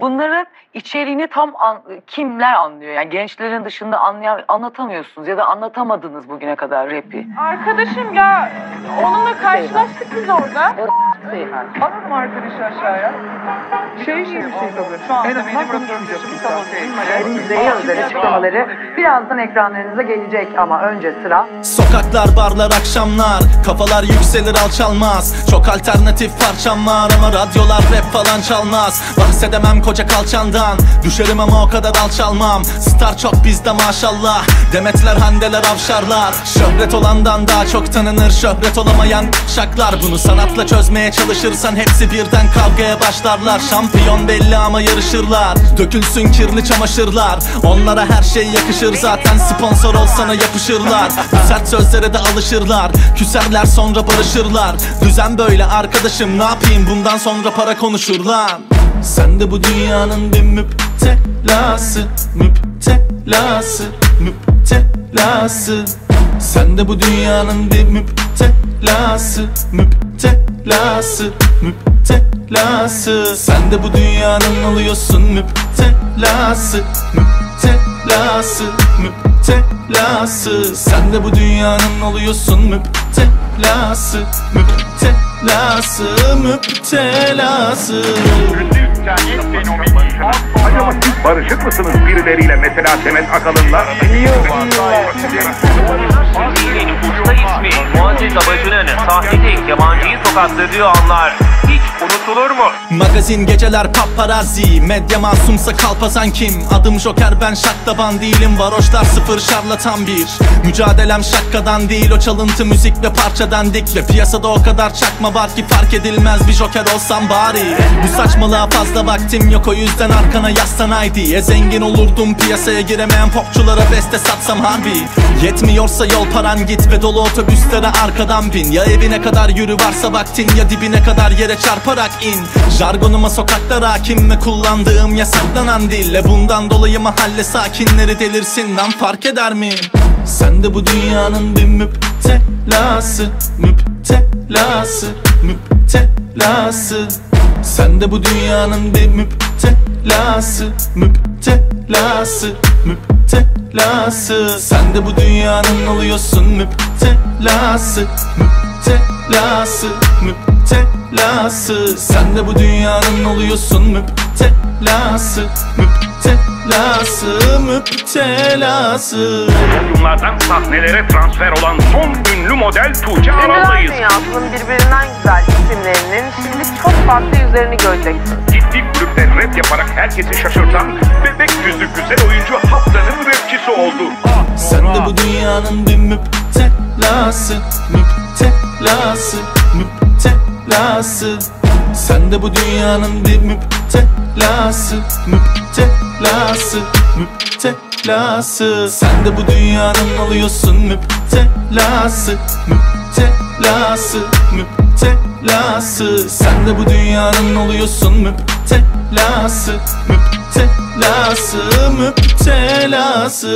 Bunların içeriğini tam an- kimler anlıyor? Yani gençlerin dışında anlayan anlatamıyorsunuz ya da anlatamadınız bugüne kadar rap'i. Arkadaşım ya onunla karşılaştık biz orada. Alalım arkadaşı aşağıya. Şey şey bir şey tabii. Şu anda benim röportajımı tamamlayayım. Müzeye özel açıklamaları birazdan ekranlarınıza gelecek ama önce sıra. Sokaklar, barlar, akşamlar Kafalar yükselir alçalmaz. Çok alternatif parçam var ama radyolar rap falan çalmaz. Bahsedemem koca kalçandan Düşerim ama o kadar alçalmam. Star çok bizde maşallah Demetler, Handeler, Avşarlar. Şöhret olandan daha çok tanınır Şöhret olamayan şaklar. Bunu sanatla çözmeye çalışırsan Hepsi birden kavgaya başlarlar. Şampiyon belli ama yarışırlar. Dökülsün kirli çamaşırlar. Onlara her şey yakışır zaten Sponsor olsana yapışırlar. Bu sert sözlere de alışırlar. Küserler sonra barışırlar. Düzen böyle arkadaşım ne yapayım? Bundan sonra para konuşur lan Sen de bu dünyanın bir müptelası Müptelası Müptelası. Sen de bu dünyanın bir müptelası Müptelası Müptelası Sen de bu dünyanın oluyorsun müptelası Müptelası Müptelası. Sen de bu dünyanın oluyorsun müptelası Müptelası Müptelası. Acaba siz barışık mısınız birileriyle? Mesela Demet Akalın'la? Usta tokatladığı anlar unutulur mu? Magazin geceler paparazzi Medya masumsa kalpazan kim? Adım Joker ben şaklaban değilim. Varoşlar sıfır şarlatan bir. Mücadelem şakkadan değil O çalıntı müzik ve parçadan dik Ve piyasada o kadar çakma var ki Fark edilmez. Bir Joker olsam bari. Bu saçmalığa fazla vaktim yok O yüzden arkana yaslan haydi E zengin olurdum piyasaya giremeyen popçulara beste satsam harbi. Yetmiyorsa yol paran git ve dolu otobüslere arkadan bin. Ya evine kadar yürü varsa vaktin ya dibine kadar yere çarparak in. Jargonuma sokaklar hakim ve kullandığım yasaklanan dille Bundan dolayı mahalle sakinleri delirsin lan fark eder mi? Sen de bu dünyanın bir müptelası Müptelası Müptelası. Sen de bu dünyanın bir müptelası Müptelası Müptelası. Sen de bu dünyanın oluyorsun müptelası Müptelası Müptelası Sen de bu dünyanın oluyorsun müptelası Müptelası Müptelası Podyumlardan sahnelere transfer olan son ünlü model Tuğçe Aral'dayız. dünyasının birbirinden güzel isimlerinin şimdi çok farklı yüzlerini göreceksiniz. Ciddi kulüpte rap yaparak herkesi şaşırtan bebek yüzlü güzel oyuncu haftanın rapçisi oldu. Sen de bu dünyanın bir müptelası Müptelası Müptelası Sen de bu dünyanın bir müptelası Müptelası Müptelası. Sen de bu dünyanın oluyorsun müptelası Müptelası Müptelası. Sen de bu dünyanın oluyorsun müptelası Müptelası Müptelası